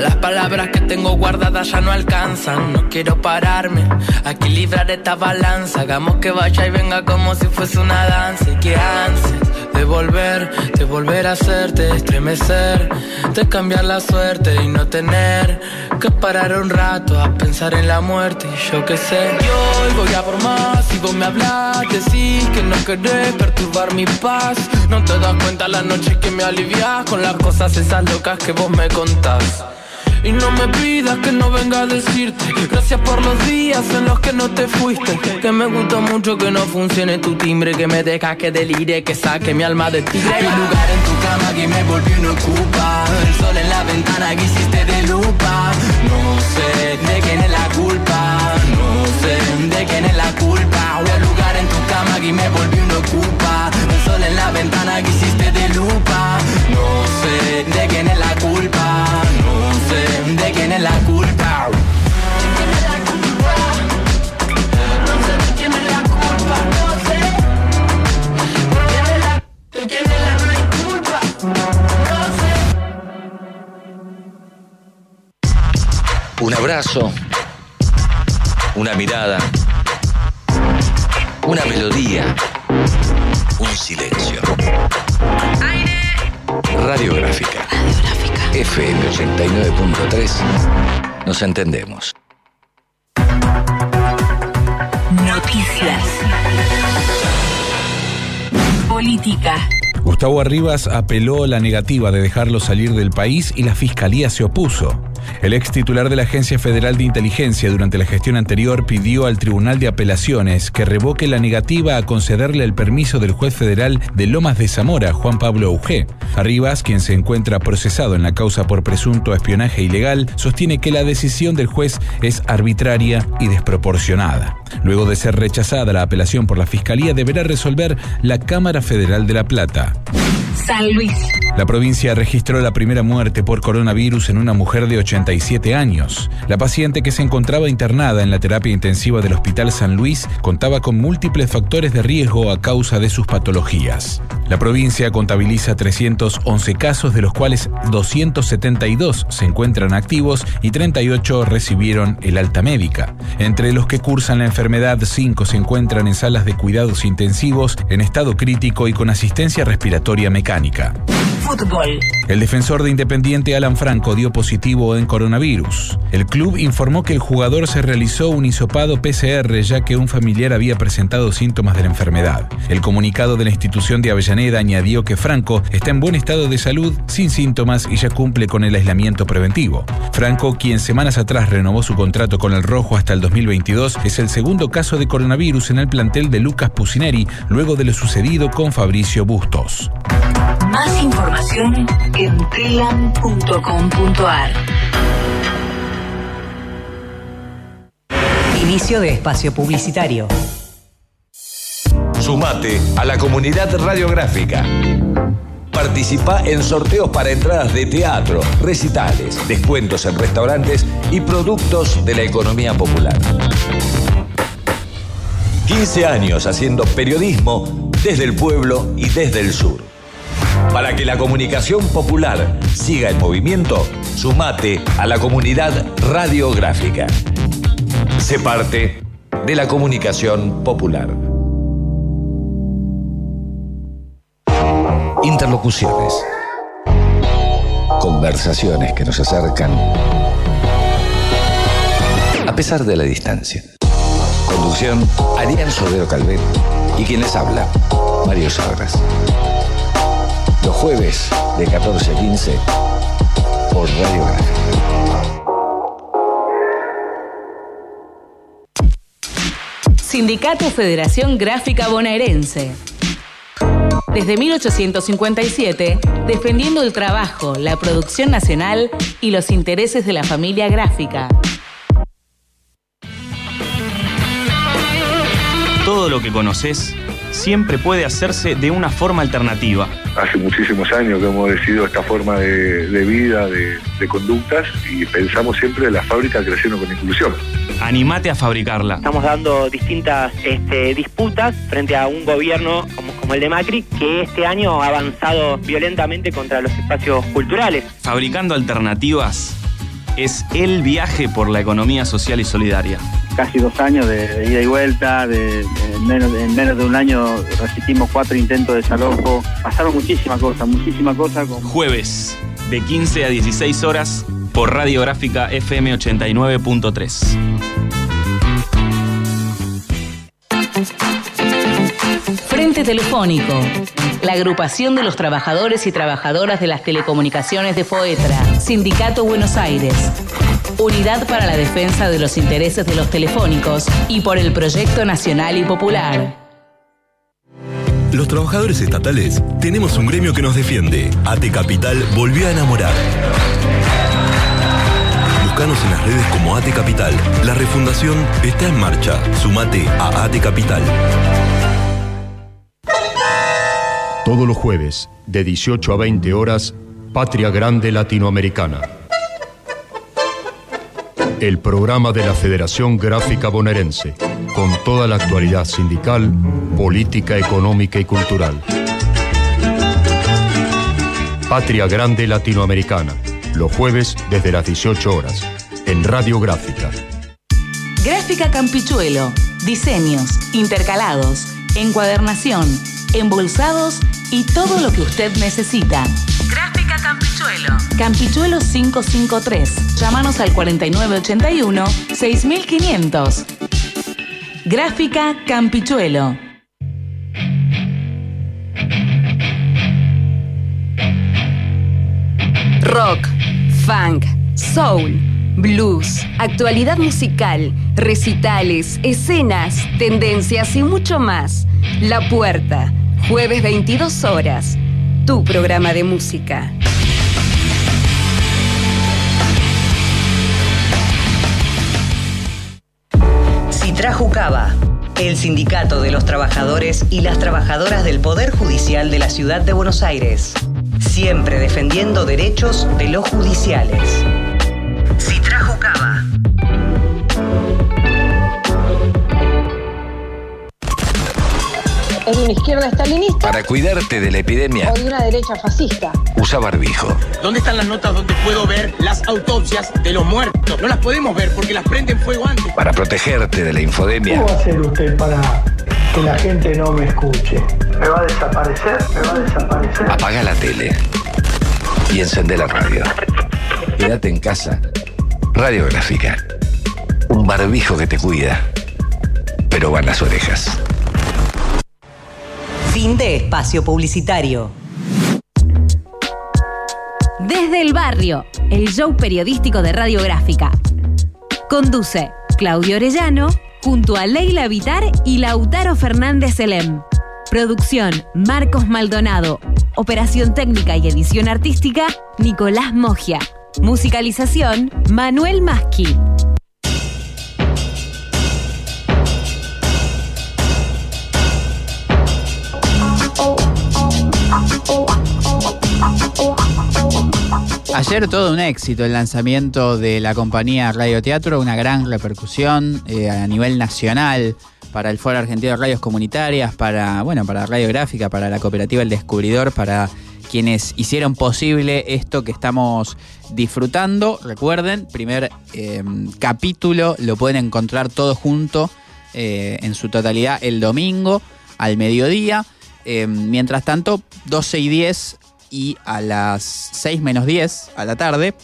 Las palabras que tengo guardadas ya no alcanzan. No quiero pararme a equilibrar esta balanza. Hagamos que vaya y venga como si fuese una danza. Y que ansias de volver, de volver a hacerte estremecer, de cambiar la suerte y no tener que parar un rato a pensar en la muerte. Y yo qué sé, yo hoy voy a por más. Si vos me hablas, decís que no querés perturbar mi paz. No te das cuenta la noche que me alivias con las cosas esas locas que vos me contás. Y no me pidas que no venga a decirte Gracias por los días en los que no te fuiste. Que me gustó mucho que no funcione tu timbre Que me deja que delire, que saque mi alma de tigre Mi lugar en tu cama que me volvió no ocupa. El sol en la ventana que hiciste de lupa. No sé de quién es la culpa No sé de quién es la culpa. El lugar en tu cama que me volvió no ocupa. El sol en la ventana que hiciste de lupa. No sé de quién es la culpa abrazo, una mirada, una melodía, un silencio. Radiográfica. FM 89.3. Nos entendemos. Noticias. Política. Gustavo Arribas apeló la negativa de dejarlo salir del país y la fiscalía se opuso. El ex titular de la Agencia Federal de Inteligencia durante la gestión anterior pidió al Tribunal de Apelaciones que revoque la negativa a concederle el permiso del juez federal de Lomas de Zamora, Juan Pablo Augé. Arribas, quien se encuentra procesado en la causa por presunto espionaje ilegal, sostiene que la decisión del juez es arbitraria y desproporcionada. Luego de ser rechazada la apelación por la Fiscalía, deberá resolver la Cámara Federal de La Plata. San Luis. La provincia registró la primera muerte por coronavirus en una mujer de 87 años. La paciente que se encontraba internada en la terapia intensiva del Hospital San Luis contaba con múltiples factores de riesgo a causa de sus patologías. La provincia contabiliza 311 casos, de los cuales 272 se encuentran activos y 38 recibieron el alta médica. Entre los que cursan la enfermedad, 5 se encuentran en salas de cuidados intensivos en estado crítico y con asistencia respiratoria mecánica. Fútbol. El defensor de Independiente Alan Franco dio positivo en coronavirus. El club informó que el jugador se realizó un hisopado PCR ya que un familiar había presentado síntomas de la enfermedad. El comunicado de la institución de Avellaneda añadió que Franco está en buen estado de salud, sin síntomas y ya cumple con el aislamiento preventivo. Franco, quien semanas atrás renovó su contrato con el Rojo hasta el 2022, es el segundo caso de coronavirus en el plantel de Lucas Pusineri luego de lo sucedido con Fabricio Bustos. Más información en telam.com.ar. Inicio de espacio publicitario. Sumate a la comunidad radiográfica. Participa en sorteos para entradas de teatro, recitales, descuentos en restaurantes y productos de la economía popular. 15 años haciendo periodismo desde el pueblo y desde el sur. Para que la comunicación popular siga en movimiento, sumate a la comunidad radiográfica. Sé parte de la comunicación popular. Interlocuciones. Conversaciones que nos acercan a pesar de la distancia. Conducción, Ariel Sodero Calvet y quien les habla, Mario Sabras. Los jueves de 14 a 15 por Radio Gráfica. Sindicato Federación Gráfica Bonaerense. Desde 1857, defendiendo el trabajo, la producción nacional y los intereses de la familia gráfica. Todo lo que conoces siempre puede hacerse de una forma alternativa. Hace muchísimos años que hemos decidido esta forma de, de vida, de, de conductas y pensamos siempre en la fábrica creciendo con inclusión. Animate a fabricarla. Estamos dando distintas este, disputas frente a un gobierno como, como el de Macri que este año ha avanzado violentamente contra los espacios culturales. Fabricando alternativas es el viaje por la economía social y solidaria. Casi dos años de, ida y vuelta, de, en, menos, en menos de un año resistimos cuatro intentos de desalojo. Pasaron muchísimas cosas, muchísimas cosas. Jueves, de 15 a 16 horas, por Radiográfica FM 89.3. Frente Telefónico, la agrupación de los trabajadores y trabajadoras de las telecomunicaciones de FOETRA, Sindicato Buenos Aires, Unidad para la Defensa de los Intereses de los Telefónicos y por el Proyecto Nacional y Popular. Los trabajadores estatales tenemos un gremio que nos defiende. AT Capital volvió a enamorar. Buscanos en las redes como AT Capital. La refundación está en marcha. Sumate a AT Capital. Todos los jueves, de 18 a 20 horas, Patria Grande Latinoamericana. El programa de la Federación Gráfica Bonaerense, con toda la actualidad sindical, política, económica y cultural. Patria Grande Latinoamericana, los jueves desde las 18 horas, en Radio Gráfica. Gráfica Campichuelo. Diseños, intercalados, encuadernación, embolsados y todo lo que usted necesita. Gráfica Campichuelo. Campichuelo 553. Llámanos al 4981-6500. Gráfica Campichuelo. Rock, funk, soul, blues, actualidad musical, recitales, escenas, tendencias y mucho más. La Puerta, jueves 22 horas. Tu programa de música. Citrajucaba, el sindicato de los trabajadores y las trabajadoras del Poder Judicial de la Ciudad de Buenos Aires. Siempre defendiendo derechos de los judiciales. Citrajucaba. ¿Es de una izquierda estalinista Para cuidarte de la epidemia, o de una derecha fascista? usa barbijo. ¿Dónde están las notas donde puedo ver las autopsias de los muertos? No las podemos ver porque las prenden fuego antes. Para protegerte de la infodemia, ¿Cómo va a hacer usted para que la gente no me escuche? ¿Me va a desaparecer? ¿Me va a desaparecer? apaga la tele y encende la radio. Quédate en casa. Radiográfica. Un barbijo que te cuida, pero van las orejas. Fin de espacio publicitario. Desde el barrio, el show periodístico de Radiográfica. Conduce Claudio Orellano junto a Leila Vitar y Lautaro Fernández Elem. Producción Marcos Maldonado. Operación técnica y edición artística Nicolás Mogia. Musicalización Manuel Masqui. Ayer todo un éxito el lanzamiento de la compañía Radio Teatro, una gran repercusión eh, a nivel nacional para el Foro Argentino de Radios Comunitarias, para, bueno, para Radiográfica, para la cooperativa El Descubridor, para quienes hicieron posible esto que estamos disfrutando. Recuerden, primer eh, capítulo lo pueden encontrar todo junto eh, en su totalidad el domingo al mediodía. Eh, mientras tanto, 12 y 10 y a las 6 menos 10 a la tarde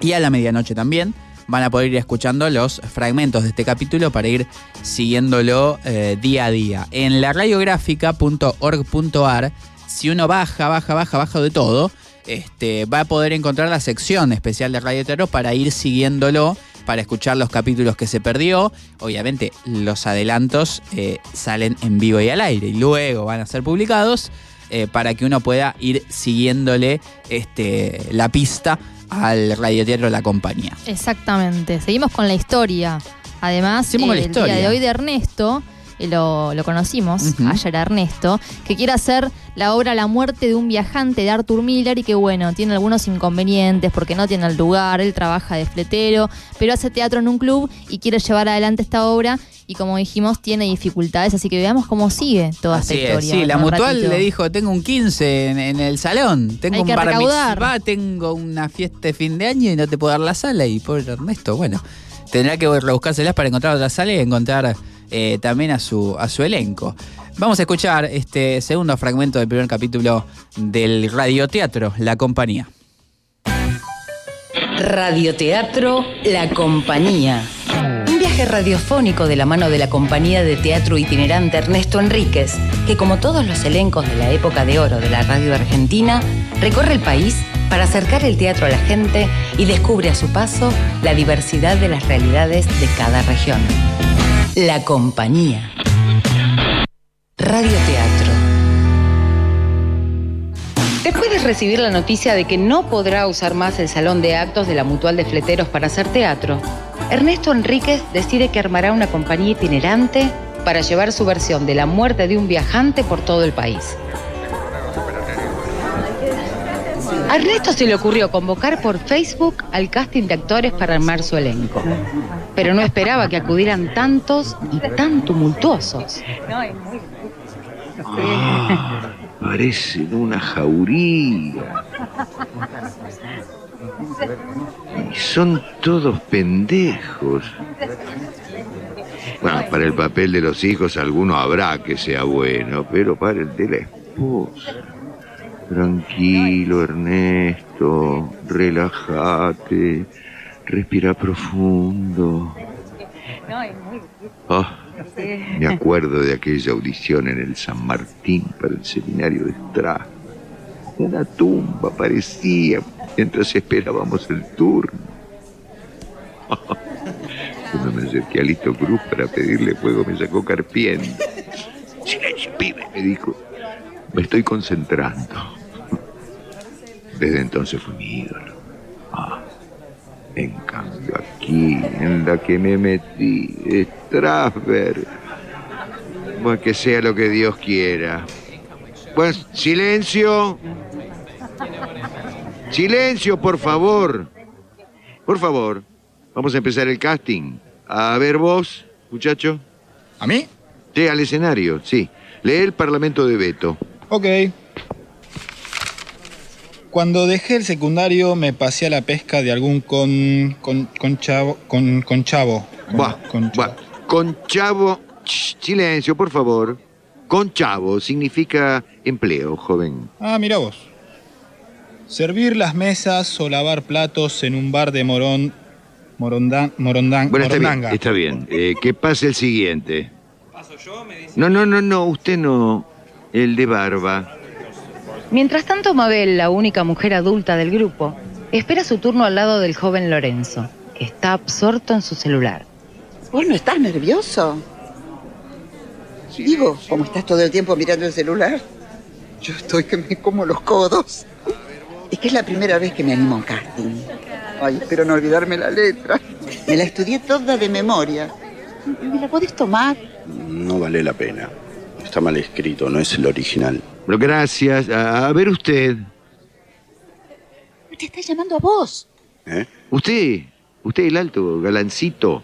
y a la medianoche también van a poder ir escuchando los fragmentos de este capítulo para ir siguiéndolo eh, día a día. En la radiográfica.org.ar, si uno baja, baja, baja, baja de todo, este, va a poder encontrar la sección especial de Radio Terror para ir siguiéndolo, para escuchar los capítulos que se perdió. Obviamente los adelantos eh, salen en vivo y al aire y luego van a ser publicados eh, para que uno pueda ir siguiéndole este, la pista al radioteatro de la compañía. Exactamente. Seguimos con la historia. Además, Seguimos con la el historia. día de hoy de Ernesto, eh, lo, lo conocimos ayer a Ernesto, que quiere hacer la obra La muerte de un viajante de Arthur Miller y que bueno, tiene algunos inconvenientes porque no tiene el lugar, él trabaja de fletero, pero hace teatro en un club y quiere llevar adelante esta obra y como dijimos tiene dificultades, así que veamos cómo sigue toda Así esta es, historia. sí, la mutual ratito. le dijo, tengo un 15 en, en el salón, tengo Hay un bar mitzvah, tengo una fiesta de fin de año y no te puedo dar la sala y pobre Ernesto, bueno, tendrá que rebuscárselas para encontrar otra sala y encontrar eh, también a su, a su elenco. Vamos a escuchar este segundo fragmento del primer capítulo del radioteatro La Compañía. Radioteatro La Compañía. Un viaje radiofónico de la mano de la compañía de teatro itinerante Ernesto Enríquez, que como todos los elencos de la época de oro de la radio argentina, recorre el país para acercar el teatro a la gente y descubre a su paso la diversidad de las realidades de cada región. La Compañía. Radioteatro. Después de recibir la noticia de que no podrá usar más el salón de actos de la Mutual de Fleteros para hacer teatro, Ernesto Enríquez decide que armará una compañía itinerante para llevar su versión de la muerte de un viajante por todo el país. A Ernesto se le ocurrió convocar por Facebook al casting de actores para armar su elenco, pero no esperaba que acudieran tantos y tan tumultuosos. Parecen una jauría. Y son todos pendejos. Bueno, para el papel de los hijos alguno habrá que sea bueno, pero para el de la esposa. Tranquilo, Ernesto, relájate, respira profundo. Ah, me acuerdo de aquella audición en el San Martín para el seminario de Estrada. Una tumba parecía mientras esperábamos el turno. Cuando me acerqué a Listo Cruz para pedirle fuego, me sacó carpiendo. Silencio, pibe, me dijo. Me estoy concentrando. Desde entonces fue mi ídolo. En cambio aquí, en la que me metí, Strasberg. Pues que sea lo que Dios quiera. Pues, silencio. Silencio, por favor. Por favor. Vamos a empezar el casting. A ver vos, muchacho. ¿A mí? Sí, al escenario, sí. Lee el Parlamento de Veto. Ok. Cuando dejé el secundario me pasé a la pesca de algún con. con. con chavo. con, con chavo. Buah, buah. Conchavo. Shh, silencio, por favor. Conchavo significa empleo, joven. Ah, mira vos. Servir las mesas o lavar platos en un bar de Morón. Morondán. Morondán. Bueno, está bien, Morondanga. está bien. Eh, que pase el siguiente. No, no, no, no, usted no. El de barba. Mientras tanto, Mabel, la única mujer adulta del grupo, espera su turno al lado del joven Lorenzo, que está absorto en su celular. ¿Vos no estás nervioso? Digo, como estás todo el tiempo mirando el celular, yo estoy que me como los codos. Es que es la primera vez que me animo a un casting. Ay, espero no olvidarme la letra. Me la estudié toda de memoria. ¿Me la podés tomar? No vale la pena. Está mal escrito, no es el original. Bueno, gracias. A, a ver usted. Te está llamando a vos. ¿Eh? Usted, usted el alto, galancito.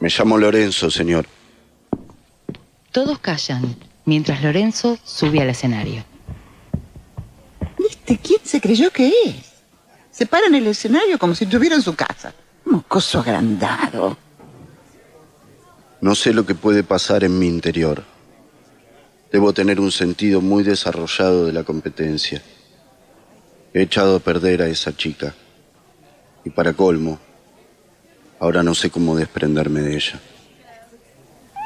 Me llamo Lorenzo, señor. Todos callan, mientras Lorenzo sube al escenario. ¿Este quién se creyó que es? Se para en el escenario como si estuviera en su casa. Mocoso agrandado. No sé lo que puede pasar en mi interior. Debo tener un sentido muy desarrollado de la competencia. He echado a perder a esa chica. Y para colmo, ahora no sé cómo desprenderme de ella.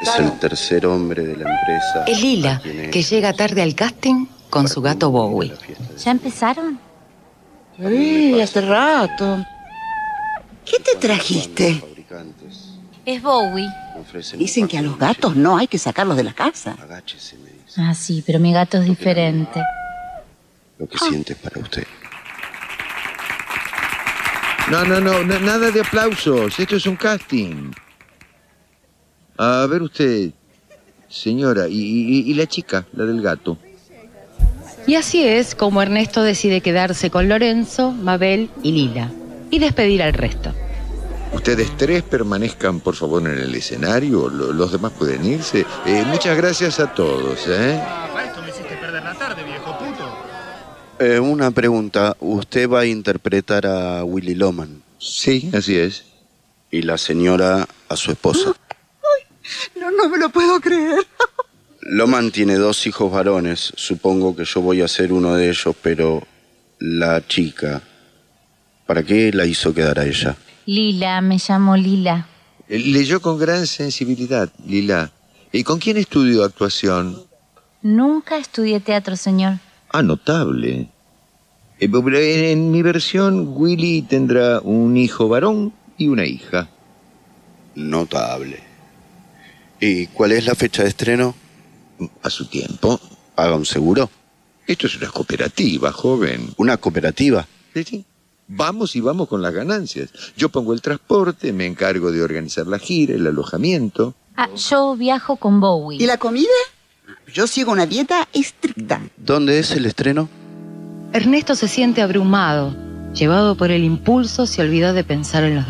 Es el tercer hombre de la empresa. Es Lila, que llega tarde al casting con su gato Bowie. ¿Ya empezaron? Sí, hace rato. ¿Qué te trajiste? Es Bowie. Dicen que a los gatos no hay que sacarlos de la casa. Ah, sí, pero mi gato es diferente. Lo que sientes para usted. No, no, no, na- nada de aplausos. Esto es un casting. A ver usted, señora, y, y- y la chica, la del gato. Y así es como Ernesto decide quedarse con Lorenzo, Mabel y Lila y despedir al resto. Ustedes tres permanezcan por favor en el escenario, lo- los demás pueden irse. Eh, muchas gracias a todos. ¿eh? Para esto me hiciste perder la tarde, viejo puto. Eh, una pregunta. ¿Usted va a interpretar a Willy Loman? Sí, así es. Y la señora a su esposa. No, no me lo puedo creer. Loman tiene dos hijos varones. Supongo que yo voy a ser uno de ellos, pero la chica, ¿para qué la hizo quedar a ella? Lila, me llamo Lila. Eh, Leyó con gran sensibilidad, Lila. ¿Y con quién estudió actuación? Nunca estudié teatro, señor. Ah, notable. Eh, en mi versión, Willy tendrá un hijo varón y una hija. Notable. ¿Y cuál es la fecha de estreno? A su tiempo. ¿Haga un seguro? Esto es una cooperativa, joven. ¿Una cooperativa? Sí, sí. Vamos y vamos con las ganancias. Yo pongo el transporte, me encargo de organizar la gira, el alojamiento. Ah, yo viajo con Bowie. ¿Y la comida? Yo sigo una dieta estricta. ¿Dónde es el estreno? Ernesto se siente abrumado. Llevado por el impulso, se olvidó de pensar en los